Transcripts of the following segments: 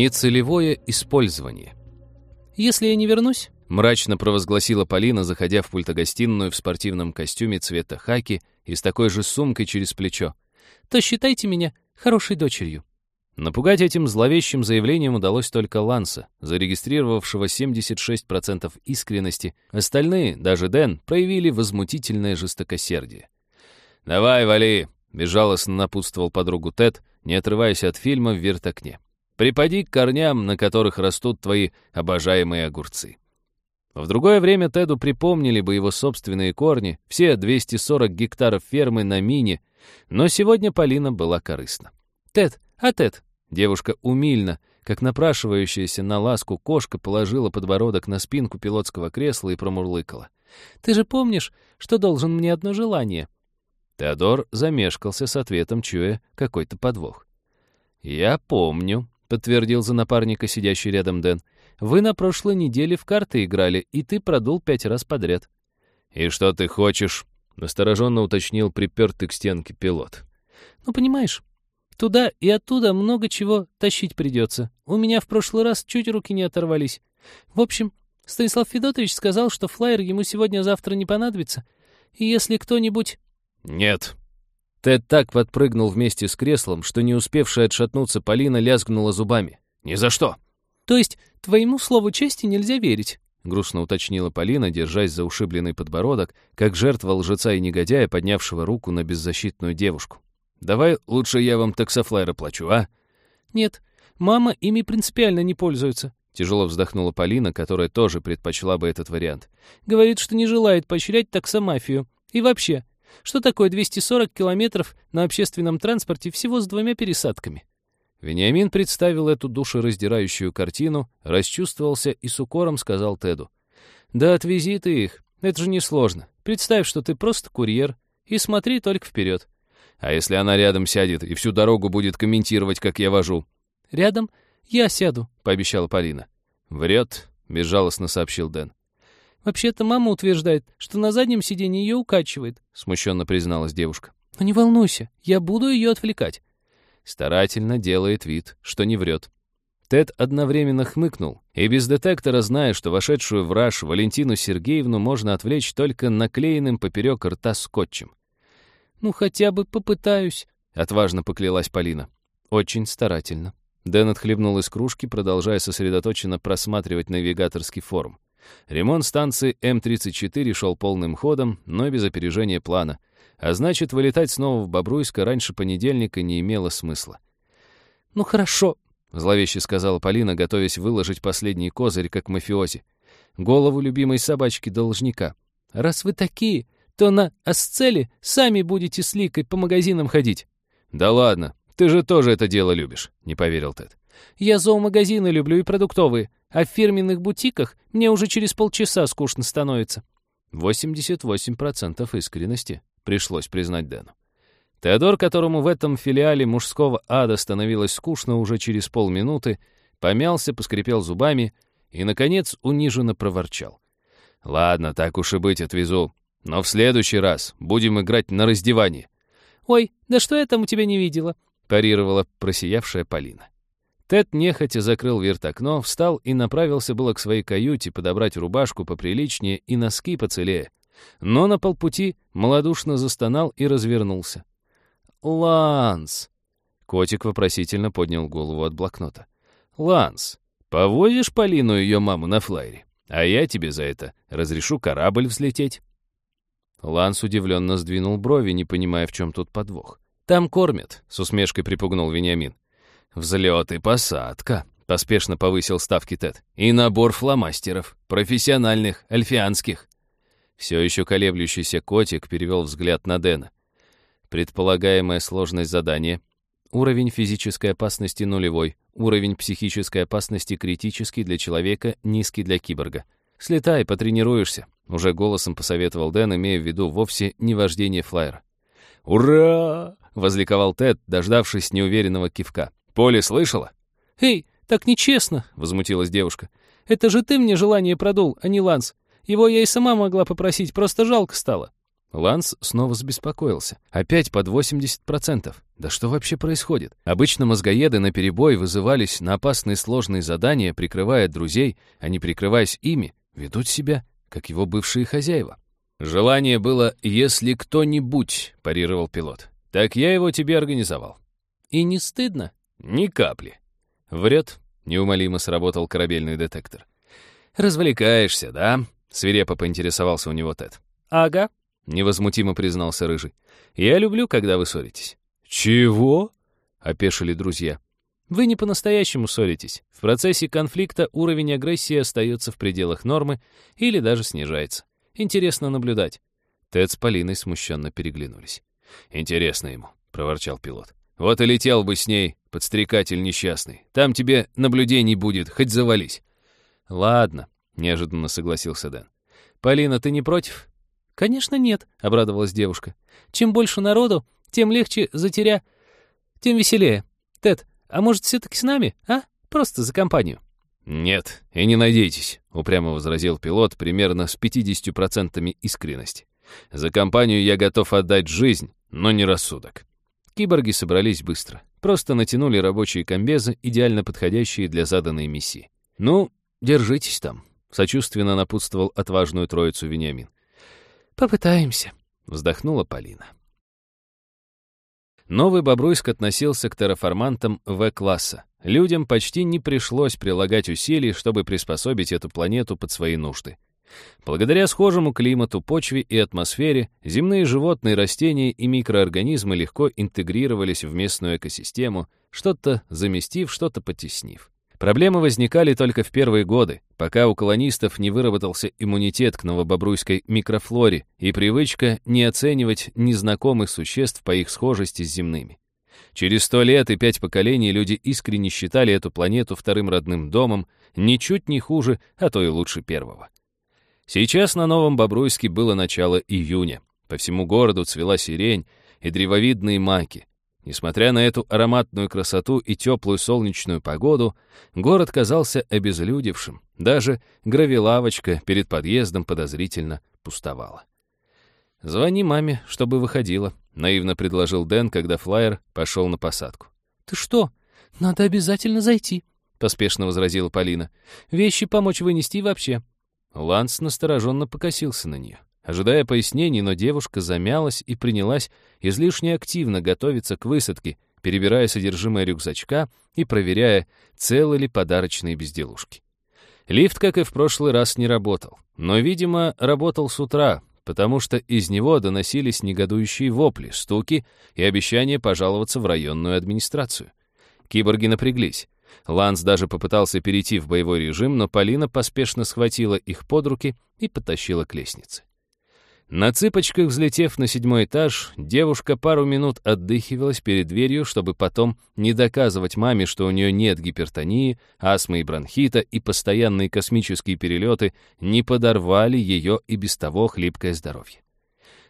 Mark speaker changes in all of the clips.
Speaker 1: Нецелевое использование.
Speaker 2: «Если я не вернусь?»
Speaker 1: — мрачно провозгласила Полина, заходя в пультогостиную в спортивном костюме цвета хаки и с такой же сумкой через плечо.
Speaker 2: «То считайте меня хорошей дочерью».
Speaker 1: Напугать этим зловещим заявлением удалось только Ланса, зарегистрировавшего 76% искренности. Остальные, даже Дэн, проявили возмутительное жестокосердие. «Давай, вали!» — безжалостно напутствовал подругу Тед, не отрываясь от фильма вверх окне. «Припади к корням, на которых растут твои обожаемые огурцы». В другое время Теду припомнили бы его собственные корни, все 240 гектаров фермы на Мине, но сегодня Полина была корыстна.
Speaker 2: «Тед, а Тед,
Speaker 1: Девушка умильно, как напрашивающаяся на ласку кошка, положила подбородок на спинку пилотского кресла и промурлыкала.
Speaker 2: «Ты же помнишь, что должен мне одно желание?»
Speaker 1: Теодор замешкался с ответом, чуя какой-то подвох. «Я помню», — подтвердил за напарника сидящий рядом Дэн. «Вы на прошлой неделе в карты играли, и ты продул пять раз подряд». «И что ты хочешь?» — настороженно уточнил припертый к стенке пилот.
Speaker 2: «Ну, понимаешь, Туда и оттуда много чего тащить придется. У меня в прошлый раз чуть руки не оторвались. В общем, Станислав Федотович сказал, что флайер ему сегодня-завтра не понадобится. И если кто-нибудь...
Speaker 1: Нет. Тед так подпрыгнул вместе с креслом, что не успевшая отшатнуться Полина лязгнула зубами. Ни за что.
Speaker 2: То есть твоему слову чести нельзя верить?
Speaker 1: Грустно уточнила Полина, держась за ушибленный подбородок, как жертва лжеца и негодяя, поднявшего руку на беззащитную девушку. Давай лучше я вам таксофлайер оплачу, а?»
Speaker 2: «Нет, мама ими принципиально не пользуется», — тяжело вздохнула Полина, которая тоже предпочла бы этот вариант. «Говорит, что не желает поощрять таксомафию. И вообще, что такое 240 километров на общественном транспорте всего с двумя пересадками?»
Speaker 1: Вениамин представил эту душераздирающую картину, расчувствовался и с укором сказал Теду.
Speaker 2: «Да отвези ты их, это же несложно. Представь, что ты просто курьер, и смотри только вперед.
Speaker 1: А если она рядом сядет и всю дорогу будет комментировать, как я вожу?
Speaker 2: Рядом я сяду, пообещала Полина.
Speaker 1: Врет, безжалостно сообщил Дэн.
Speaker 2: Вообще-то мама утверждает, что на заднем сиденье ее укачивает, смущенно призналась девушка. Но не волнуйся, я буду ее отвлекать.
Speaker 1: Старательно делает вид, что не врет. Тед одновременно хмыкнул, и без детектора, зная, что вошедшую в раж Валентину Сергеевну можно отвлечь только наклеенным поперек рта скотчем.
Speaker 2: «Ну, хотя бы попытаюсь», —
Speaker 1: отважно поклялась Полина. Очень старательно. Дэн отхлебнул из кружки, продолжая сосредоточенно просматривать навигаторский форум. Ремонт станции М-34 шел полным ходом, но без опережения плана. А значит, вылетать снова в Бобруйск раньше понедельника не имело смысла.
Speaker 2: «Ну хорошо», —
Speaker 1: зловеще сказала Полина, готовясь выложить последний козырь, как мафиози. Голову любимой собачки должника.
Speaker 2: «Раз вы такие, то на Асцеле сами будете с Ликой по магазинам ходить».
Speaker 1: «Да ладно, ты же тоже это дело любишь», — не поверил Тед.
Speaker 2: «Я зоомагазины люблю и продуктовые, а в фирменных бутиках мне уже через полчаса скучно становится».
Speaker 1: 88% искренности, пришлось признать Дэну. Теодор, которому в этом филиале мужского ада становилось скучно уже через полминуты, помялся, поскрипел зубами и, наконец, униженно проворчал. «Ладно, так уж и быть, отвезу. Но в следующий раз будем играть на раздевании».
Speaker 2: «Ой, да что я там у тебя не видела?»
Speaker 1: парировала просиявшая Полина. Тед нехотя закрыл вертокно, встал и направился было к своей каюте подобрать рубашку поприличнее и носки поцелее. Но на полпути малодушно застонал и развернулся. «Ланс!» Котик вопросительно поднял голову от блокнота. «Ланс, повозишь Полину и ее маму на флайере? А я тебе за это разрешу корабль взлететь». Ланс удивленно сдвинул брови, не понимая, в чем тут подвох. «Там кормят», — с усмешкой припугнул Вениамин. «Взлет и посадка», — поспешно повысил ставки Тед. «И набор фломастеров, профессиональных, альфианских». Все еще колеблющийся котик перевел взгляд на Дэна. Предполагаемая сложность задания. Уровень физической опасности нулевой, уровень психической опасности критический для человека, низкий для киборга. Слетай, потренируешься, уже голосом посоветовал Дэн, имея в виду вовсе не вождение флайера. «Ура!» — возликовал Тед, дождавшись неуверенного кивка. «Поле слышала?»
Speaker 2: «Эй, так нечестно!» — возмутилась девушка. «Это же ты мне желание продул, а не Ланс. Его я и сама могла попросить, просто жалко стало».
Speaker 1: Ланс снова забеспокоился. Опять под 80%. Да что вообще происходит? Обычно мозгоеды на перебой вызывались на опасные сложные задания, прикрывая друзей, а не прикрываясь ими, ведут себя, как его бывшие хозяева. Желание было «если кто-нибудь», — парировал пилот. «Так я его тебе организовал».
Speaker 2: «И не стыдно?»
Speaker 1: «Ни капли». «Врет», — неумолимо сработал корабельный детектор.
Speaker 2: «Развлекаешься, да?»
Speaker 1: — свирепо поинтересовался у него Тед.
Speaker 2: «Ага», —
Speaker 1: невозмутимо признался Рыжий. «Я люблю, когда вы ссоритесь».
Speaker 2: «Чего?»
Speaker 1: — опешили друзья.
Speaker 2: «Вы не по-настоящему ссоритесь. В процессе конфликта уровень агрессии остается в пределах нормы или даже снижается. Интересно наблюдать».
Speaker 1: Тед с Полиной смущенно переглянулись. «Интересно ему», — проворчал пилот. «Вот и летел бы с ней, подстрекатель несчастный. Там тебе наблюдений будет, хоть завались».
Speaker 2: «Ладно», —
Speaker 1: неожиданно согласился Дэн.
Speaker 2: «Полина, ты не против?» «Конечно нет», — обрадовалась девушка. «Чем больше народу, тем легче затеря... тем веселее. Тед, а может, все-таки с нами, а? Просто за компанию».
Speaker 1: «Нет, и не надейтесь», — упрямо возразил пилот примерно с 50% искренности. «За компанию я готов отдать жизнь, но не рассудок». Киборги собрались быстро. Просто натянули рабочие комбезы, идеально подходящие для заданной миссии. «Ну, держитесь там», — сочувственно напутствовал отважную троицу Вениамин.
Speaker 2: «Попытаемся», —
Speaker 1: вздохнула Полина. Новый Бобруйск относился к терраформантам В-класса. Людям почти не пришлось прилагать усилий, чтобы приспособить эту планету под свои нужды. Благодаря схожему климату, почве и атмосфере, земные животные, растения и микроорганизмы легко интегрировались в местную экосистему, что-то заместив, что-то потеснив. Проблемы возникали только в первые годы, пока у колонистов не выработался иммунитет к новобобруйской микрофлоре и привычка не оценивать незнакомых существ по их схожести с земными. Через сто лет и пять поколений люди искренне считали эту планету вторым родным домом, ничуть не хуже, а то и лучше первого. Сейчас на Новом Бобруйске было начало июня. По всему городу цвела сирень и древовидные маки. Несмотря на эту ароматную красоту и теплую солнечную погоду, город казался обезлюдевшим. Даже гравилавочка перед подъездом подозрительно пустовала. «Звони маме, чтобы выходила», — наивно предложил Дэн, когда флайер пошел на посадку.
Speaker 2: «Ты что? Надо обязательно зайти», — поспешно возразила Полина. «Вещи помочь вынести вообще».
Speaker 1: Ланс настороженно покосился на нее. Ожидая пояснений, но девушка замялась и принялась излишне активно готовиться к высадке, перебирая содержимое рюкзачка и проверяя, целы ли подарочные безделушки. Лифт, как и в прошлый раз, не работал. Но, видимо, работал с утра, потому что из него доносились негодующие вопли, стуки и обещания пожаловаться в районную администрацию. Киборги напряглись. Ланс даже попытался перейти в боевой режим, но Полина поспешно схватила их под руки и потащила к лестнице. На цыпочках, взлетев на седьмой этаж, девушка пару минут отдыхивалась перед дверью, чтобы потом не доказывать маме, что у нее нет гипертонии, астмы и бронхита, и постоянные космические перелеты не подорвали ее и без того хлипкое здоровье.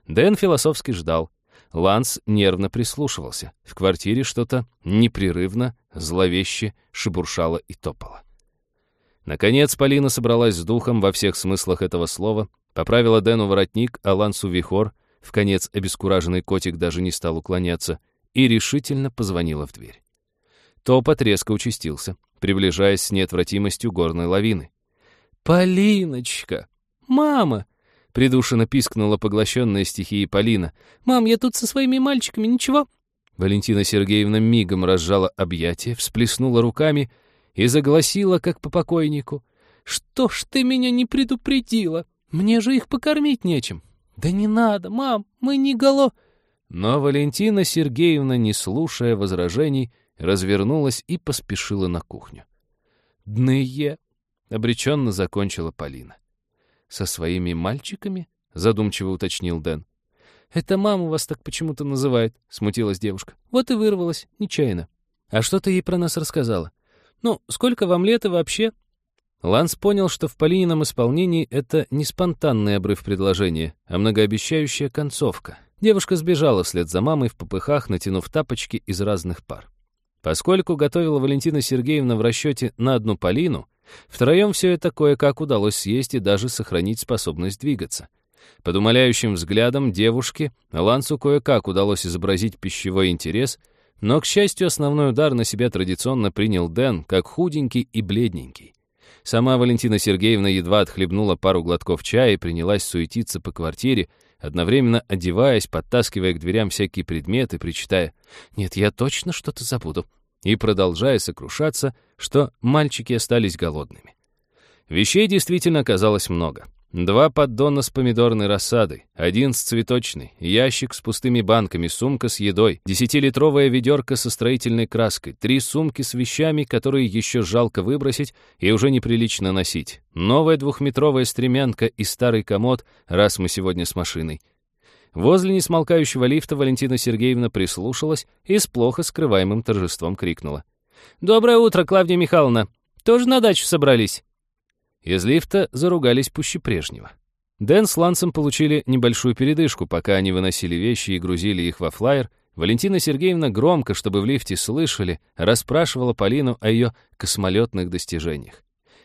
Speaker 1: Дэн философски ждал. Ланс нервно прислушивался. В квартире что-то непрерывно, зловеще шебуршало и топало. Наконец Полина собралась с духом во всех смыслах этого слова — Поправила Дэну воротник, а Лансу вихор, в конец обескураженный котик даже не стал уклоняться, и решительно позвонила в дверь. Топот резко участился, приближаясь с неотвратимостью горной лавины.
Speaker 2: «Полиночка! Мама!» — придушенно пискнула поглощенная стихией Полина. «Мам, я тут со своими мальчиками, ничего?»
Speaker 1: Валентина Сергеевна мигом разжала объятия, всплеснула руками и загласила, как по покойнику.
Speaker 2: «Что ж ты меня не предупредила? Мне же их покормить нечем. Да не надо, мам, мы не голо...
Speaker 1: Но Валентина Сергеевна, не слушая возражений, развернулась и поспешила на кухню.
Speaker 2: «Дные!»
Speaker 1: — обреченно закончила Полина.
Speaker 2: «Со своими мальчиками?» — задумчиво уточнил Дэн. «Это мама вас так почему-то называет», — смутилась девушка. «Вот и вырвалась, нечаянно». «А что ты ей про нас рассказала?» «Ну, сколько вам лет и вообще?»
Speaker 1: Ланс понял, что в Полинином исполнении это не спонтанный обрыв предложения, а многообещающая концовка. Девушка сбежала вслед за мамой в попыхах, натянув тапочки из разных пар. Поскольку готовила Валентина Сергеевна в расчете на одну Полину, втроем все это кое-как удалось съесть и даже сохранить способность двигаться. Под умоляющим взглядом девушки Лансу кое-как удалось изобразить пищевой интерес, но, к счастью, основной удар на себя традиционно принял Дэн, как худенький и бледненький. Сама Валентина Сергеевна едва отхлебнула пару глотков чая и принялась суетиться по квартире, одновременно одеваясь, подтаскивая к дверям всякие предметы, причитая «Нет, я точно что-то забуду», и продолжая сокрушаться, что мальчики остались голодными. Вещей действительно оказалось много. Два поддона с помидорной рассадой, один с цветочной, ящик с пустыми банками, сумка с едой, десятилитровая ведерко со строительной краской, три сумки с вещами, которые еще жалко выбросить и уже неприлично носить, новая двухметровая стремянка и старый комод, раз мы сегодня с машиной. Возле несмолкающего лифта Валентина Сергеевна прислушалась и с плохо скрываемым торжеством крикнула. «Доброе утро, Клавдия Михайловна! Тоже на дачу собрались?» Из лифта заругались пуще прежнего. Дэн с Лансом получили небольшую передышку, пока они выносили вещи и грузили их во флайер. Валентина Сергеевна громко, чтобы в лифте слышали, расспрашивала Полину о ее космолетных достижениях.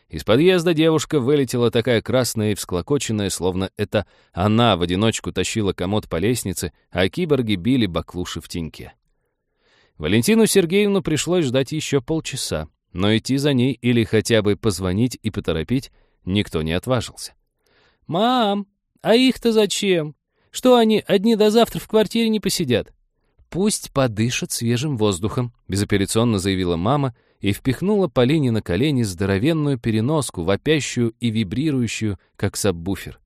Speaker 1: Из подъезда девушка вылетела такая красная и всклокоченная, словно это она в одиночку тащила комод по лестнице, а киборги били баклуши в теньке. Валентину Сергеевну пришлось ждать еще полчаса но идти за ней или хотя бы позвонить и поторопить никто не отважился. «Мам, а их-то зачем? Что они одни до завтра в квартире не посидят?» «Пусть подышат свежим воздухом», — безапелляционно заявила мама и впихнула Полине на колени здоровенную переноску, вопящую и вибрирующую, как саббуфер.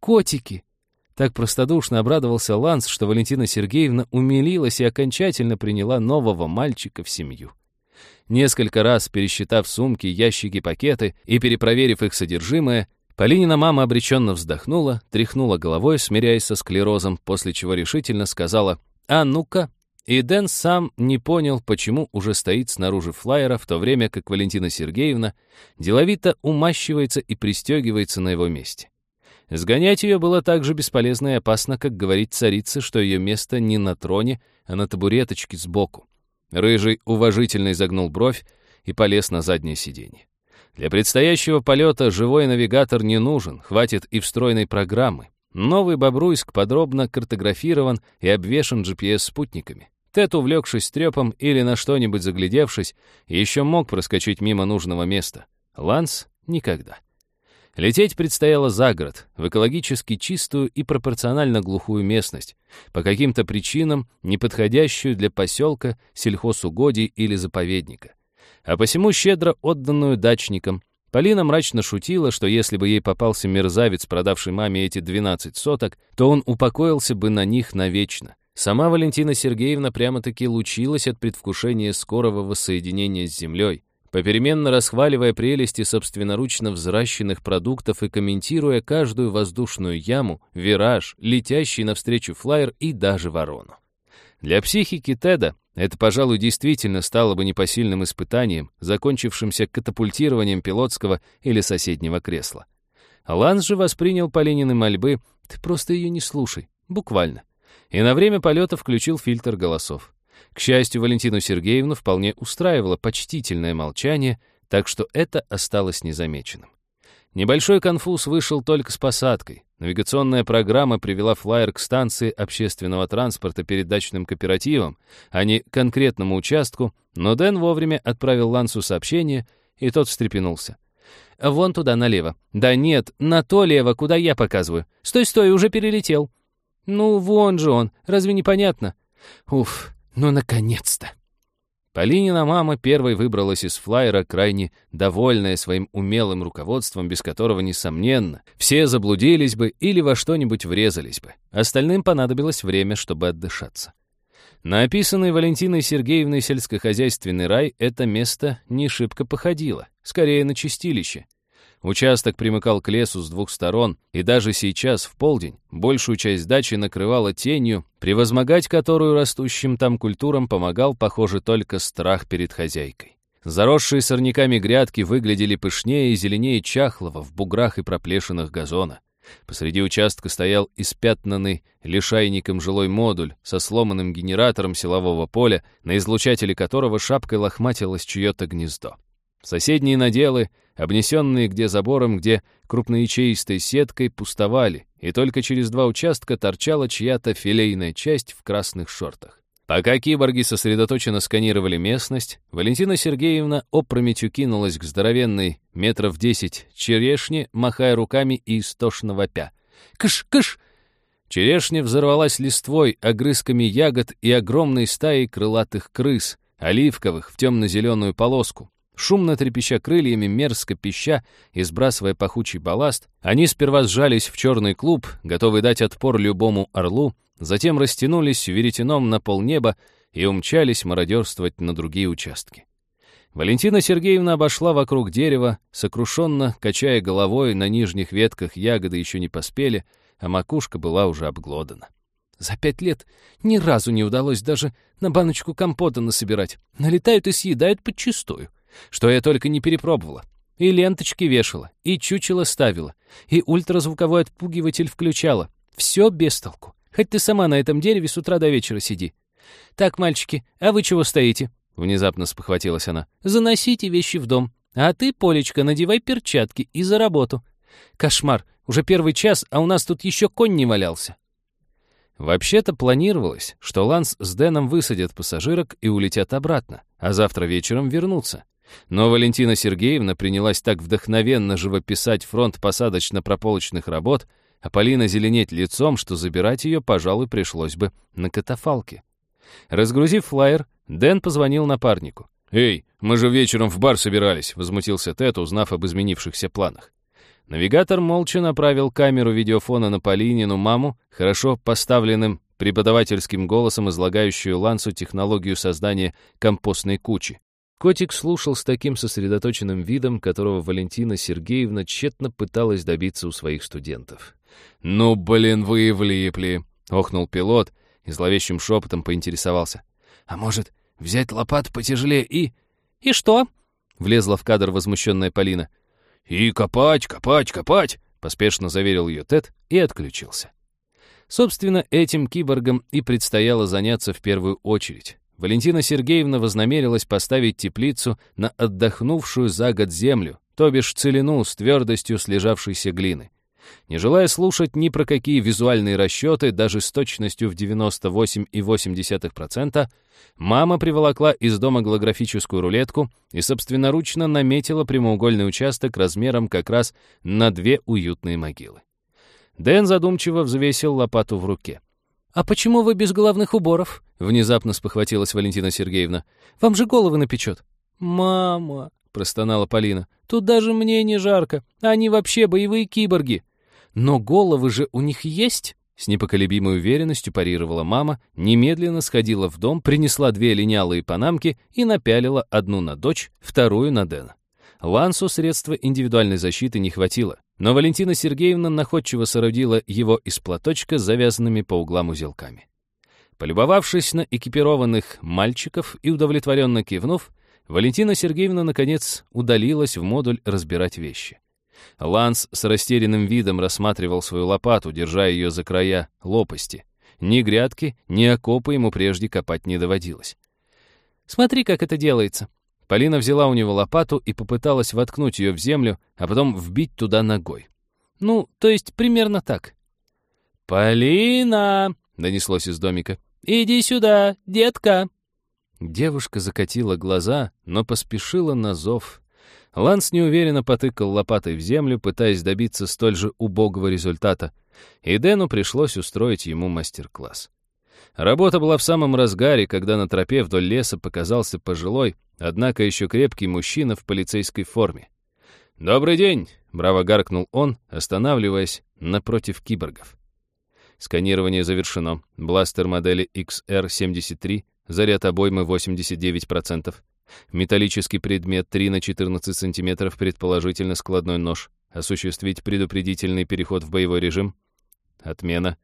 Speaker 1: «Котики!» Так простодушно обрадовался Ланс, что Валентина Сергеевна умилилась и окончательно приняла нового мальчика в семью. Несколько раз пересчитав сумки, ящики, пакеты и перепроверив их содержимое, Полинина мама обреченно вздохнула, тряхнула головой, смиряясь со склерозом, после чего решительно сказала «А ну-ка!» И Дэн сам не понял, почему уже стоит снаружи флайера, в то время как Валентина Сергеевна деловито умащивается и пристегивается на его месте. Сгонять ее было так же бесполезно и опасно, как говорить царице, что ее место не на троне, а на табуреточке сбоку. Рыжий уважительно изогнул бровь и полез на заднее сиденье. Для предстоящего полета живой навигатор не нужен, хватит и встроенной программы. Новый Бобруйск подробно картографирован и обвешан GPS-спутниками. Тед, увлекшись трепом или на что-нибудь заглядевшись, еще мог проскочить мимо нужного места. Ланс — никогда. Лететь предстояло за город, в экологически чистую и пропорционально глухую местность, по каким-то причинам неподходящую для поселка, сельхозугодий или заповедника. А посему щедро отданную дачникам, Полина мрачно шутила, что если бы ей попался мерзавец, продавший маме эти 12 соток, то он упокоился бы на них навечно. Сама Валентина Сергеевна прямо-таки лучилась от предвкушения скорого воссоединения с землей попеременно расхваливая прелести собственноручно взращенных продуктов и комментируя каждую воздушную яму, вираж, летящий навстречу флайер и даже ворону. Для психики Теда это, пожалуй, действительно стало бы непосильным испытанием, закончившимся катапультированием пилотского или соседнего кресла. Ланс же воспринял Полинины мольбы «ты просто ее не слушай», буквально, и на время полета включил фильтр голосов. К счастью, Валентину Сергеевну вполне устраивало почтительное молчание, так что это осталось незамеченным. Небольшой конфуз вышел только с посадкой. Навигационная программа привела флайер к станции общественного транспорта перед дачным кооперативом, а не конкретному участку, но Дэн вовремя отправил Лансу сообщение, и тот встрепенулся. «Вон туда, налево». «Да нет, на то лево, куда я показываю. Стой, стой, уже перелетел». «Ну, вон же он, разве не понятно?» «Уф, ну, наконец-то! Полинина мама первой выбралась из флайера, крайне довольная своим умелым руководством, без которого, несомненно, все заблудились бы или во что-нибудь врезались бы. Остальным понадобилось время, чтобы отдышаться. На описанный Валентиной Сергеевной сельскохозяйственный рай это место не шибко походило, скорее на чистилище. Участок примыкал к лесу с двух сторон, и даже сейчас, в полдень, большую часть дачи накрывала тенью, превозмогать которую растущим там культурам помогал, похоже, только страх перед хозяйкой. Заросшие сорняками грядки выглядели пышнее и зеленее чахлого в буграх и проплешинах газона. Посреди участка стоял испятнанный лишайником жилой модуль со сломанным генератором силового поля, на излучателе которого шапкой лохматилось чье-то гнездо. Соседние наделы обнесенные где забором, где крупноячеистой сеткой, пустовали, и только через два участка торчала чья-то филейная часть в красных шортах. Пока киборги сосредоточенно сканировали местность, Валентина Сергеевна опрометью кинулась к здоровенной метров десять черешне, махая руками и истошно вопя. «Кыш! Кыш!» Черешня взорвалась листвой, огрызками ягод и огромной стаей крылатых крыс, оливковых в темно-зеленую полоску. Шумно трепеща крыльями, мерзко пища и сбрасывая пахучий балласт, они сперва сжались в черный клуб, готовый дать отпор любому орлу, затем растянулись веретеном на полнеба и умчались мародерствовать на другие участки. Валентина Сергеевна обошла вокруг дерева, сокрушенно, качая головой, на нижних ветках ягоды еще не поспели, а макушка была уже обглодана. За пять лет ни разу не удалось даже на баночку компота насобирать. Налетают и съедают подчистую. Что я только не перепробовала. И ленточки вешала, и чучело ставила, и ультразвуковой отпугиватель включала. Все без толку. Хоть ты сама на этом дереве с утра до вечера сиди. Так, мальчики, а вы чего стоите? Внезапно спохватилась она. Заносите вещи в дом. А ты, Полечка, надевай перчатки и за работу. Кошмар. Уже первый час, а у нас тут еще конь не валялся. Вообще-то планировалось, что Ланс с Дэном высадят пассажирок и улетят обратно, а завтра вечером вернутся. Но Валентина Сергеевна принялась так вдохновенно живописать фронт посадочно-прополочных работ, а Полина зеленеть лицом, что забирать ее, пожалуй, пришлось бы на катафалке. Разгрузив флайер, Дэн позвонил напарнику. «Эй, мы же вечером в бар собирались», — возмутился Тед, узнав об изменившихся планах. Навигатор молча направил камеру видеофона на Полинину маму, хорошо поставленным преподавательским голосом, излагающую Лансу технологию создания компостной кучи. Котик слушал с таким сосредоточенным видом, которого Валентина Сергеевна тщетно пыталась добиться у своих студентов. «Ну, блин, вы и влипли!» — охнул пилот и зловещим шепотом поинтересовался. «А может, взять лопату потяжелее и...» «И что?» — влезла в кадр возмущенная Полина. «И копать, копать, копать!» — поспешно заверил ее Тед и отключился. Собственно, этим киборгам и предстояло заняться в первую очередь. Валентина Сергеевна вознамерилась поставить теплицу на отдохнувшую за год землю, то бишь целину с твердостью слежавшейся глины. Не желая слушать ни про какие визуальные расчеты, даже с точностью в 98,8%, мама приволокла из дома голографическую рулетку и собственноручно наметила прямоугольный участок размером как раз на две уютные могилы. Дэн задумчиво взвесил лопату в руке. «А почему вы без головных уборов?» — внезапно спохватилась Валентина Сергеевна. «Вам же головы напечет». «Мама!» — простонала Полина. «Тут даже мне не жарко. Они вообще боевые киборги». «Но головы же у них есть?» С непоколебимой уверенностью парировала мама, немедленно сходила в дом, принесла две линялые панамки и напялила одну на дочь, вторую на Дэна. Лансу средства индивидуальной защиты не хватило, но Валентина Сергеевна находчиво соорудила его из платочка с завязанными по углам узелками. Полюбовавшись на экипированных мальчиков и удовлетворенно кивнув, Валентина Сергеевна, наконец, удалилась в модуль разбирать вещи. Ланс с растерянным видом рассматривал свою лопату, держа ее за края лопасти. Ни грядки, ни окопы ему прежде копать не доводилось. «Смотри, как это делается», Полина взяла у него лопату и попыталась воткнуть ее в землю, а потом вбить туда ногой. Ну, то есть примерно так. «Полина!» — донеслось из домика. «Иди сюда, детка!» Девушка закатила глаза, но поспешила на зов. Ланс неуверенно потыкал лопатой в землю, пытаясь добиться столь же убогого результата, и Дэну пришлось устроить ему мастер-класс. Работа была в самом разгаре, когда на тропе вдоль леса показался пожилой, однако еще крепкий мужчина в полицейской форме. «Добрый день!» — браво гаркнул он, останавливаясь напротив киборгов. Сканирование завершено. Бластер модели XR-73, заряд обоймы 89%. Металлический предмет 3 на 14 см, предположительно складной нож. Осуществить предупредительный переход в боевой режим. Отмена.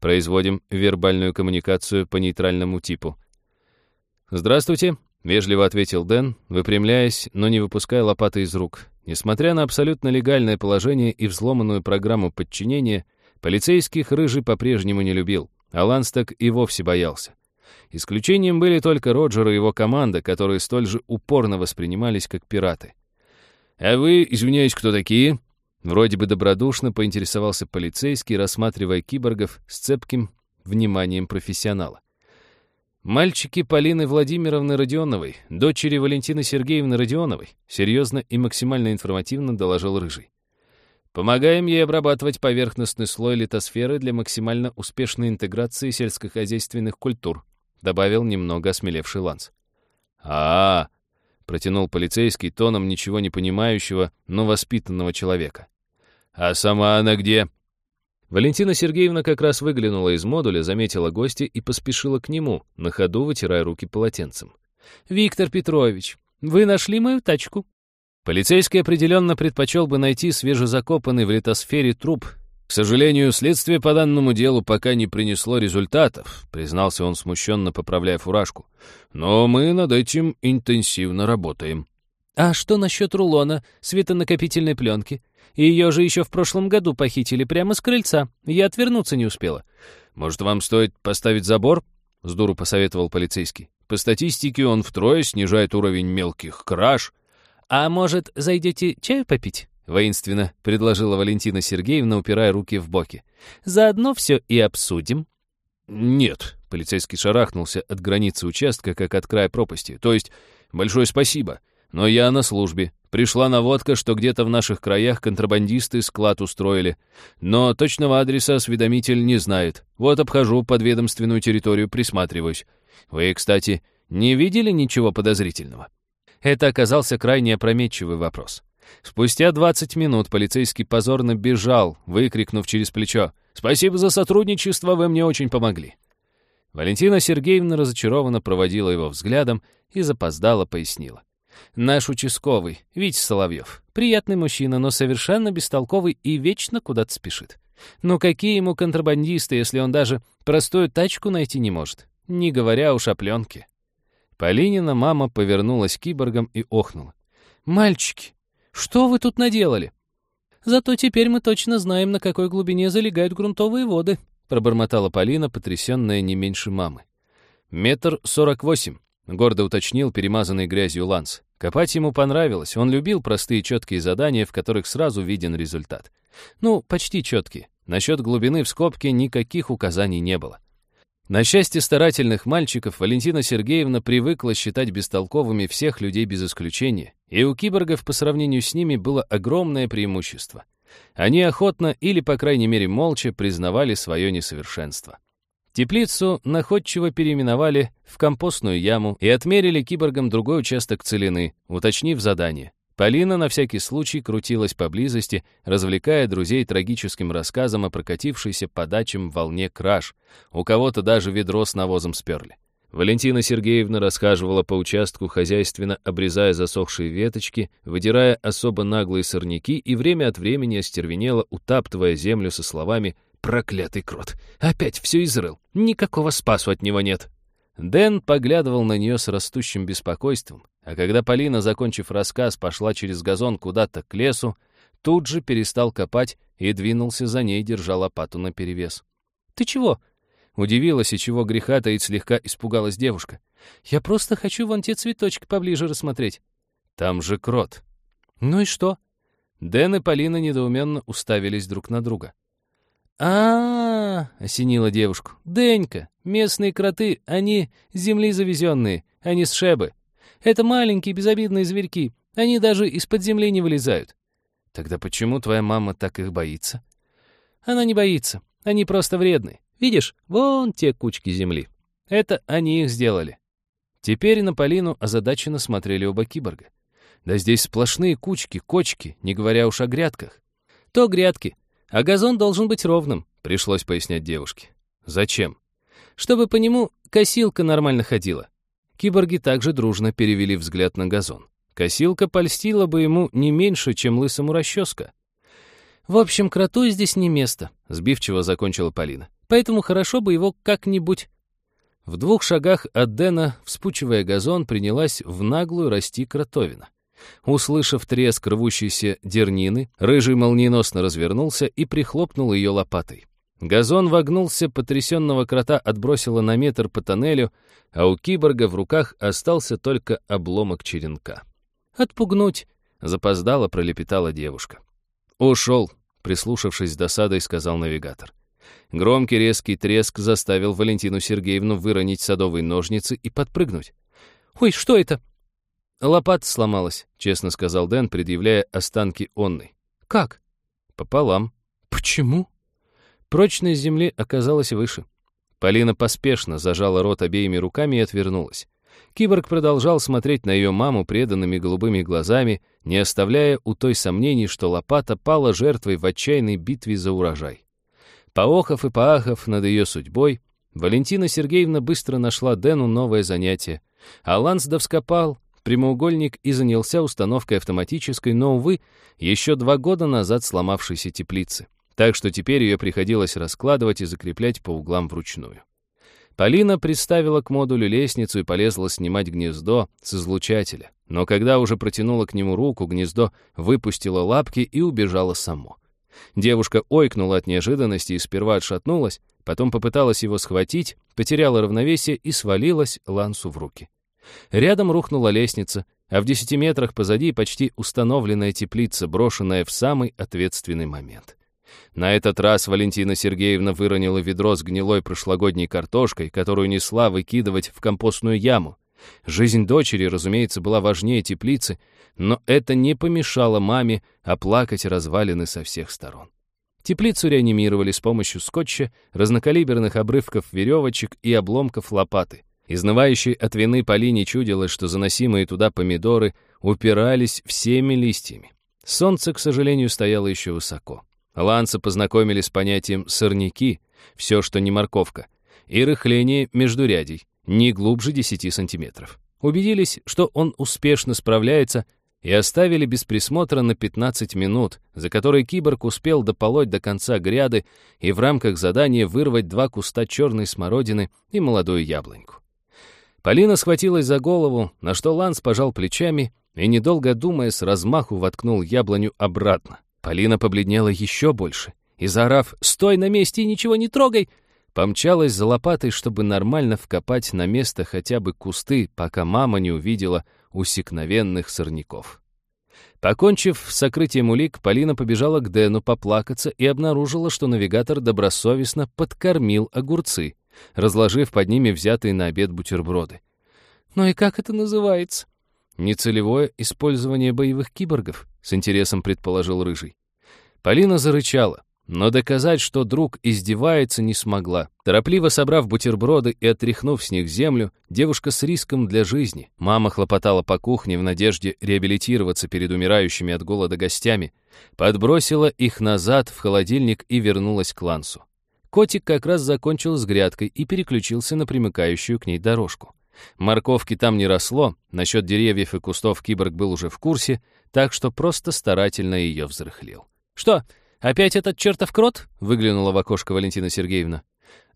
Speaker 1: Производим вербальную коммуникацию по нейтральному типу. «Здравствуйте», — вежливо ответил Дэн, выпрямляясь, но не выпуская лопаты из рук. Несмотря на абсолютно легальное положение и взломанную программу подчинения, полицейских Рыжий по-прежнему не любил, а Лансток и вовсе боялся. Исключением были только Роджер и его команда, которые столь же упорно воспринимались как пираты. «А вы, извиняюсь, кто такие?» Вроде бы добродушно поинтересовался полицейский, рассматривая киборгов с цепким вниманием профессионала. «Мальчики Полины Владимировны Родионовой, дочери Валентины Сергеевны Родионовой», серьезно и максимально информативно доложил Рыжий. «Помогаем ей обрабатывать поверхностный слой литосферы для максимально успешной интеграции сельскохозяйственных культур», добавил немного осмелевший Ланс. а, -а, -а протянул полицейский тоном ничего не понимающего, но воспитанного человека. «А сама она где?» Валентина Сергеевна как раз выглянула из модуля, заметила гостя и поспешила к нему, на ходу вытирая руки полотенцем.
Speaker 2: «Виктор Петрович, вы нашли мою тачку?»
Speaker 1: Полицейский определенно предпочел бы найти свежезакопанный в литосфере труп. К сожалению, следствие по данному делу пока не принесло результатов, признался он смущенно, поправляя фуражку. Но мы над этим интенсивно работаем.
Speaker 2: «А что насчет рулона светонакопительной пленки? Ее же еще в прошлом году похитили прямо с крыльца. Я отвернуться не успела.
Speaker 1: Может, вам стоит поставить забор? С дуру посоветовал полицейский. По статистике он втрое снижает уровень мелких краж.
Speaker 2: А может, зайдете чаю попить? Воинственно предложила Валентина Сергеевна, упирая руки в боки. Заодно все и обсудим.
Speaker 1: Нет, полицейский шарахнулся от границы участка, как от края пропасти. То есть, большое спасибо. Но я на службе. Пришла наводка, что где-то в наших краях контрабандисты склад устроили. Но точного адреса осведомитель не знает. Вот обхожу подведомственную территорию, присматриваюсь. Вы, кстати, не видели ничего подозрительного? Это оказался крайне опрометчивый вопрос. Спустя 20 минут полицейский позорно бежал, выкрикнув через плечо «Спасибо за сотрудничество, вы мне очень помогли». Валентина Сергеевна разочарованно проводила его взглядом и запоздала пояснила. Наш участковый, Витя Соловьев. Приятный мужчина, но совершенно бестолковый и вечно куда-то спешит. Но какие ему контрабандисты, если он даже простую тачку найти не может? Не говоря уж о пленке. Полинина мама повернулась к киборгам и охнула. «Мальчики, что вы тут наделали?» «Зато теперь мы точно знаем, на какой глубине залегают грунтовые воды», пробормотала Полина, потрясенная не меньше мамы. «Метр сорок восемь», — гордо уточнил перемазанный грязью Ланс. Копать ему понравилось, он любил простые четкие задания, в которых сразу виден результат. Ну, почти четкие. Насчет глубины в скобке никаких указаний не было. На счастье старательных мальчиков Валентина Сергеевна привыкла считать бестолковыми всех людей без исключения, и у киборгов по сравнению с ними было огромное преимущество. Они охотно или, по крайней мере, молча признавали свое несовершенство. Теплицу находчиво переименовали в компостную яму и отмерили киборгам другой участок целины, уточнив задание. Полина на всякий случай крутилась поблизости, развлекая друзей трагическим рассказом о прокатившейся по дачам волне краж. У кого-то даже ведро с навозом сперли. Валентина Сергеевна расхаживала по участку, хозяйственно обрезая засохшие веточки, выдирая особо наглые сорняки и время от времени остервенела, утаптывая землю со словами Проклятый крот. Опять все изрыл. Никакого спасу от него нет. Дэн поглядывал на нее с растущим беспокойством, а когда Полина, закончив рассказ, пошла через газон куда-то к лесу, тут же перестал копать и двинулся за ней, держа лопату наперевес. «Ты чего?» Удивилась, и чего греха таить слегка испугалась девушка. «Я просто хочу вон те цветочки поближе рассмотреть». «Там же крот». «Ну и что?» Дэн и Полина недоуменно уставились друг на друга а, -а, -а осенила девушку. «Денька, местные кроты, они земли завезенные, они с шебы. Это маленькие безобидные зверьки, они даже из-под земли не вылезают». «Тогда почему твоя мама так их боится?» «Она не боится, они просто вредны. Видишь, вон те кучки земли. Это они их сделали». Теперь на Полину озадаченно смотрели оба киборга. «Да здесь сплошные кучки, кочки, не говоря уж о грядках». «То грядки, а газон должен быть ровным, пришлось пояснять девушке. Зачем? Чтобы по нему косилка нормально ходила. Киборги также дружно перевели взгляд на газон. Косилка польстила бы ему не меньше, чем лысому расческа. «В общем, кроту здесь не место», — сбивчиво закончила Полина. «Поэтому хорошо бы его как-нибудь...» В двух шагах от Дэна, вспучивая газон, принялась в наглую расти кротовина. Услышав треск рвущейся дернины, рыжий молниеносно развернулся и прихлопнул ее лопатой. Газон вогнулся, потрясенного крота отбросило на метр по тоннелю, а у киборга в руках остался только обломок черенка. «Отпугнуть! запоздало пролепетала девушка. «Ушел», — прислушавшись с досадой, сказал навигатор. Громкий резкий треск заставил Валентину Сергеевну выронить садовые ножницы и подпрыгнуть.
Speaker 2: «Ой, что это?»
Speaker 1: «Лопата сломалась», — честно сказал Дэн, предъявляя останки онной.
Speaker 2: «Как?»
Speaker 1: «Пополам».
Speaker 2: «Почему?»
Speaker 1: Прочность земли оказалась выше. Полина поспешно зажала рот обеими руками и отвернулась. Киборг продолжал смотреть на ее маму преданными голубыми глазами, не оставляя у той сомнений, что лопата пала жертвой в отчаянной битве за урожай. Поохов и поахов над ее судьбой, Валентина Сергеевна быстро нашла Дэну новое занятие. А Лансдов скопал прямоугольник и занялся установкой автоматической, но, увы, еще два года назад сломавшейся теплицы. Так что теперь ее приходилось раскладывать и закреплять по углам вручную. Полина приставила к модулю лестницу и полезла снимать гнездо с излучателя. Но когда уже протянула к нему руку, гнездо выпустило лапки и убежало само. Девушка ойкнула от неожиданности и сперва отшатнулась, потом попыталась его схватить, потеряла равновесие и свалилась Лансу в руки. Рядом рухнула лестница, а в десяти метрах позади почти установленная теплица, брошенная в самый ответственный момент. На этот раз Валентина Сергеевна выронила ведро с гнилой прошлогодней картошкой, которую несла выкидывать в компостную яму. Жизнь дочери, разумеется, была важнее теплицы, но это не помешало маме оплакать развалины со всех сторон. Теплицу реанимировали с помощью скотча, разнокалиберных обрывков веревочек и обломков лопаты. Изнывающей от вины Полине чудилось, что заносимые туда помидоры упирались всеми листьями. Солнце, к сожалению, стояло еще высоко. Ланца познакомили с понятием «сорняки», все, что не морковка, и рыхление междурядий, не глубже 10 сантиметров. Убедились, что он успешно справляется, и оставили без присмотра на 15 минут, за которые киборг успел дополоть до конца гряды и в рамках задания вырвать два куста черной смородины и молодую яблоньку. Полина схватилась за голову, на что Ланс пожал плечами и, недолго думая, с размаху воткнул яблоню обратно. Полина побледнела еще больше и, заорав «Стой на месте и ничего не трогай!», помчалась за лопатой, чтобы нормально вкопать на место хотя бы кусты, пока мама не увидела усекновенных сорняков. Покончив с сокрытием улик, Полина побежала к Дэну поплакаться и обнаружила, что навигатор добросовестно подкормил огурцы, разложив под ними взятые на обед бутерброды.
Speaker 2: «Ну и как это называется?»
Speaker 1: «Нецелевое использование боевых киборгов», — с интересом предположил Рыжий. Полина зарычала. Но доказать, что друг издевается, не смогла. Торопливо собрав бутерброды и отряхнув с них землю, девушка с риском для жизни. Мама хлопотала по кухне в надежде реабилитироваться перед умирающими от голода гостями, подбросила их назад в холодильник и вернулась к Лансу. Котик как раз закончил с грядкой и переключился на примыкающую к ней дорожку. Морковки там не росло, насчет деревьев и кустов киборг был уже в курсе, так что просто старательно ее взрыхлил.
Speaker 2: «Что, «Опять этот чертов крот?»
Speaker 1: — выглянула в окошко Валентина Сергеевна.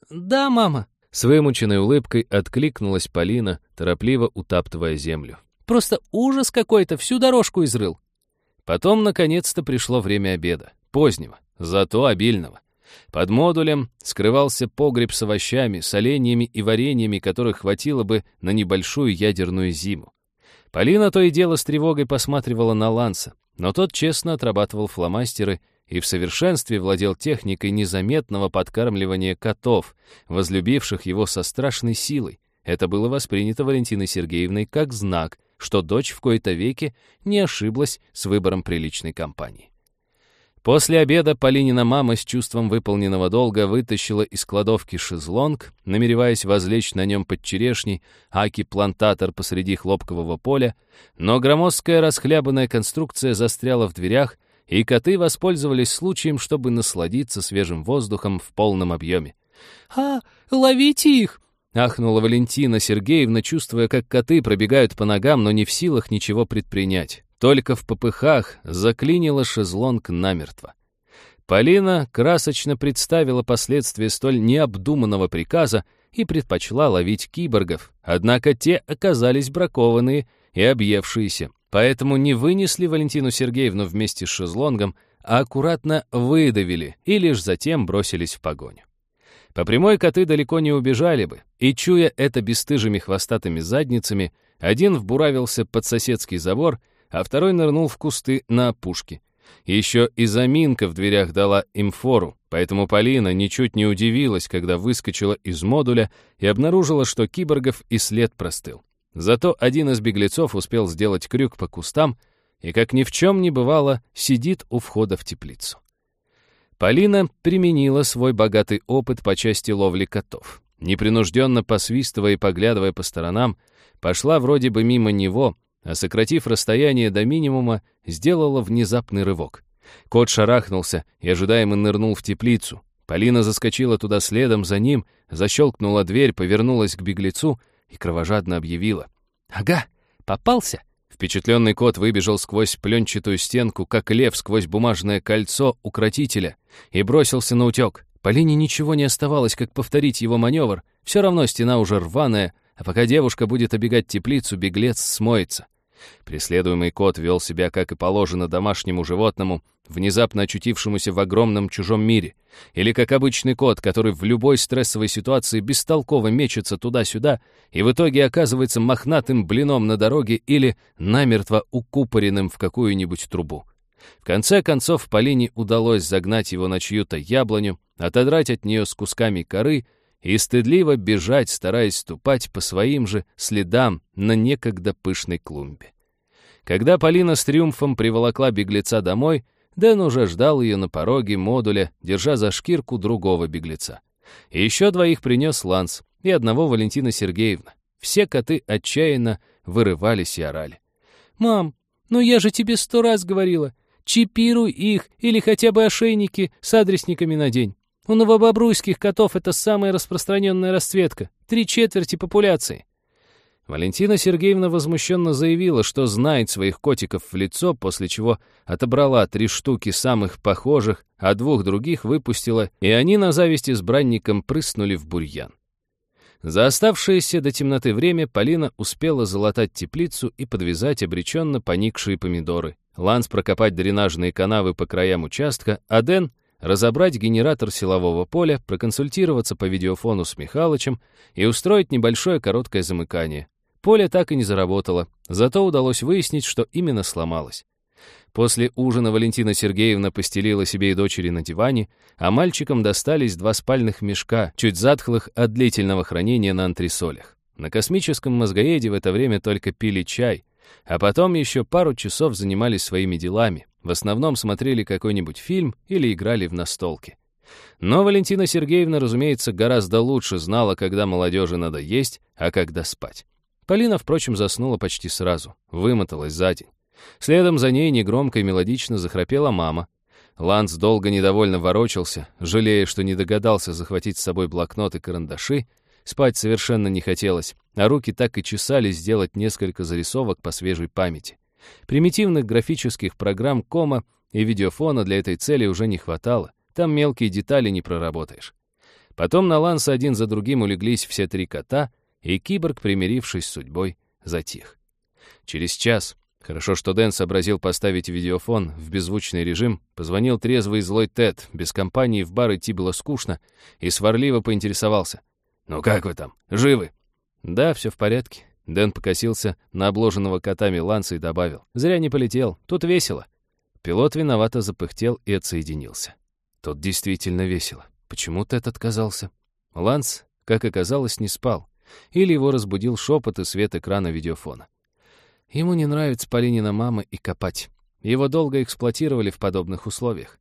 Speaker 2: «Да, мама».
Speaker 1: С вымученной улыбкой откликнулась Полина, торопливо утаптывая землю.
Speaker 2: «Просто ужас какой-то, всю дорожку изрыл».
Speaker 1: Потом, наконец-то, пришло время обеда. Позднего, зато обильного. Под модулем скрывался погреб с овощами, соленьями и вареньями, которых хватило бы на небольшую ядерную зиму. Полина то и дело с тревогой посматривала на Ланса, но тот честно отрабатывал фломастеры и в совершенстве владел техникой незаметного подкармливания котов, возлюбивших его со страшной силой. Это было воспринято Валентиной Сергеевной как знак, что дочь в кои-то веке не ошиблась с выбором приличной компании. После обеда Полинина мама с чувством выполненного долга вытащила из кладовки шезлонг, намереваясь возлечь на нем под черешней аки-плантатор посреди хлопкового поля, но громоздкая расхлябанная конструкция застряла в дверях, и коты воспользовались случаем, чтобы насладиться свежим воздухом в полном объеме.
Speaker 2: «А, ловите их!»
Speaker 1: — ахнула Валентина Сергеевна, чувствуя, как коты пробегают по ногам, но не в силах ничего предпринять. Только в попыхах заклинила шезлонг намертво. Полина красочно представила последствия столь необдуманного приказа и предпочла ловить киборгов, однако те оказались бракованные и объевшиеся, Поэтому не вынесли Валентину Сергеевну вместе с шезлонгом, а аккуратно выдавили и лишь затем бросились в погоню. По прямой коты далеко не убежали бы, и, чуя это бесстыжими хвостатыми задницами, один вбуравился под соседский забор, а второй нырнул в кусты на опушке. Еще и заминка в дверях дала им фору, поэтому Полина ничуть не удивилась, когда выскочила из модуля и обнаружила, что киборгов и след простыл. Зато один из беглецов успел сделать крюк по кустам и, как ни в чем не бывало, сидит у входа в теплицу. Полина применила свой богатый опыт по части ловли котов. Непринужденно посвистывая и поглядывая по сторонам, пошла вроде бы мимо него, а сократив расстояние до минимума, сделала внезапный рывок. Кот шарахнулся и ожидаемо нырнул в теплицу. Полина заскочила туда следом за ним, защелкнула дверь, повернулась к беглецу и кровожадно объявила. «Ага, попался!» Впечатленный кот выбежал сквозь пленчатую стенку, как лев сквозь бумажное кольцо укротителя, и бросился на утек. Полине ничего не оставалось, как повторить его маневр. Все равно стена уже рваная, а пока девушка будет обегать теплицу, беглец смоется. Преследуемый кот вел себя, как и положено домашнему животному, внезапно очутившемуся в огромном чужом мире, или как обычный кот, который в любой стрессовой ситуации бестолково мечется туда-сюда и в итоге оказывается мохнатым блином на дороге или намертво укупоренным в какую-нибудь трубу. В конце концов, Полине удалось загнать его на чью-то яблоню, отодрать от нее с кусками коры — и стыдливо бежать, стараясь ступать по своим же следам на некогда пышной клумбе. Когда Полина с триумфом приволокла беглеца домой, Дэн уже ждал ее на пороге модуля, держа за шкирку другого беглеца. И еще двоих принес Ланс и одного Валентина Сергеевна. Все коты отчаянно вырывались и орали.
Speaker 2: «Мам, ну я же тебе сто раз говорила, чипируй их или хотя бы ошейники с адресниками на день. У новобобруйских котов это самая распространенная расцветка, три четверти популяции. Валентина Сергеевна возмущенно заявила, что знает своих котиков в лицо, после чего отобрала три штуки самых похожих, а двух других выпустила, и они на зависть избранникам прыснули в бурьян. За оставшееся до темноты время Полина успела залатать теплицу и подвязать обреченно поникшие помидоры. Ланс прокопать дренажные канавы по краям участка, а Дэн разобрать генератор силового поля, проконсультироваться по видеофону с Михалычем и устроить небольшое короткое замыкание. Поле так и не заработало, зато удалось выяснить, что именно сломалось. После ужина Валентина Сергеевна постелила себе и дочери на диване, а мальчикам достались два спальных мешка, чуть затхлых от длительного хранения на антресолях. На космическом мозгоеде в это время только пили чай, а потом еще пару часов занимались своими делами. В основном смотрели какой-нибудь фильм или играли в настолки. Но Валентина Сергеевна, разумеется, гораздо лучше знала, когда молодежи надо есть, а когда спать. Полина, впрочем, заснула почти сразу, вымоталась за день. Следом за ней негромко и мелодично захрапела мама. Ланс долго недовольно ворочался, жалея, что не догадался захватить с собой блокнот и карандаши. Спать совершенно не хотелось, а руки так и чесались сделать несколько зарисовок по свежей памяти. Примитивных графических программ кома и видеофона для этой цели уже не хватало. Там мелкие детали не проработаешь. Потом на Ланса один за другим улеглись все три кота, и киборг, примирившись с судьбой, затих. Через час, хорошо, что Дэн сообразил поставить видеофон в беззвучный режим, позвонил трезвый злой Тед, без компании в бар идти было скучно, и сварливо поинтересовался. «Ну как вы там? Живы?» «Да, все в порядке. Дэн покосился на обложенного котами ланца и добавил. «Зря не полетел. Тут весело». Пилот виновато запыхтел и отсоединился. Тут действительно весело. Почему Тед отказался? Ланс, как оказалось, не спал. Или его разбудил шепот и свет экрана видеофона. Ему не нравится Полинина мама и копать. Его долго эксплуатировали в подобных условиях.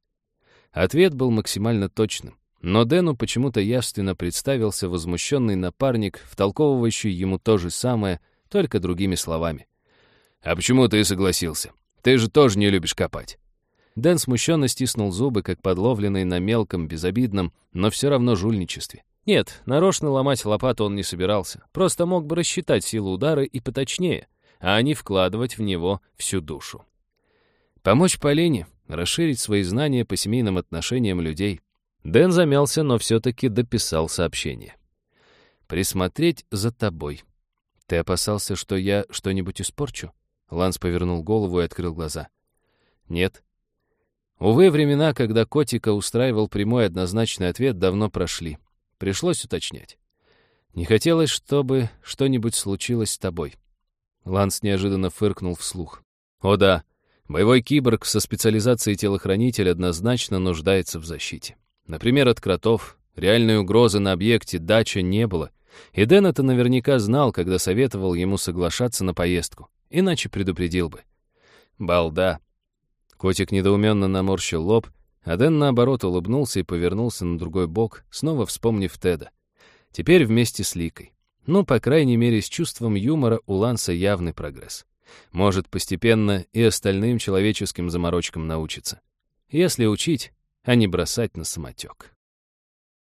Speaker 2: Ответ был максимально точным. Но Дэну почему-то явственно представился возмущенный напарник, втолковывающий ему то же самое, только другими словами. «А почему ты согласился? Ты же тоже не любишь копать». Дэн смущенно стиснул зубы, как подловленный на мелком, безобидном, но все равно жульничестве. Нет, нарочно ломать лопату он не собирался, просто мог бы рассчитать силу удара и поточнее, а не вкладывать в него всю душу. Помочь Полине, расширить свои знания по семейным отношениям людей — Дэн замялся, но все-таки дописал сообщение. «Присмотреть за тобой. Ты опасался, что я что-нибудь испорчу?» Ланс повернул голову и открыл глаза. «Нет». Увы, времена, когда котика устраивал прямой однозначный ответ, давно прошли. Пришлось уточнять. «Не хотелось, чтобы что-нибудь случилось с тобой». Ланс неожиданно фыркнул вслух.
Speaker 1: О да, боевой киборг со специализацией телохранитель однозначно нуждается в защите. Например, от кротов. Реальной угрозы на объекте дача не было. И Дэн это наверняка знал, когда советовал ему соглашаться на поездку. Иначе предупредил бы. Балда. Котик недоуменно наморщил лоб, а Дэн, наоборот, улыбнулся и повернулся на другой бок, снова вспомнив Теда. Теперь вместе с Ликой. Ну, по крайней мере, с чувством юмора у Ланса явный прогресс. Может, постепенно и остальным человеческим заморочкам научиться. Если учить, а не бросать на самотек.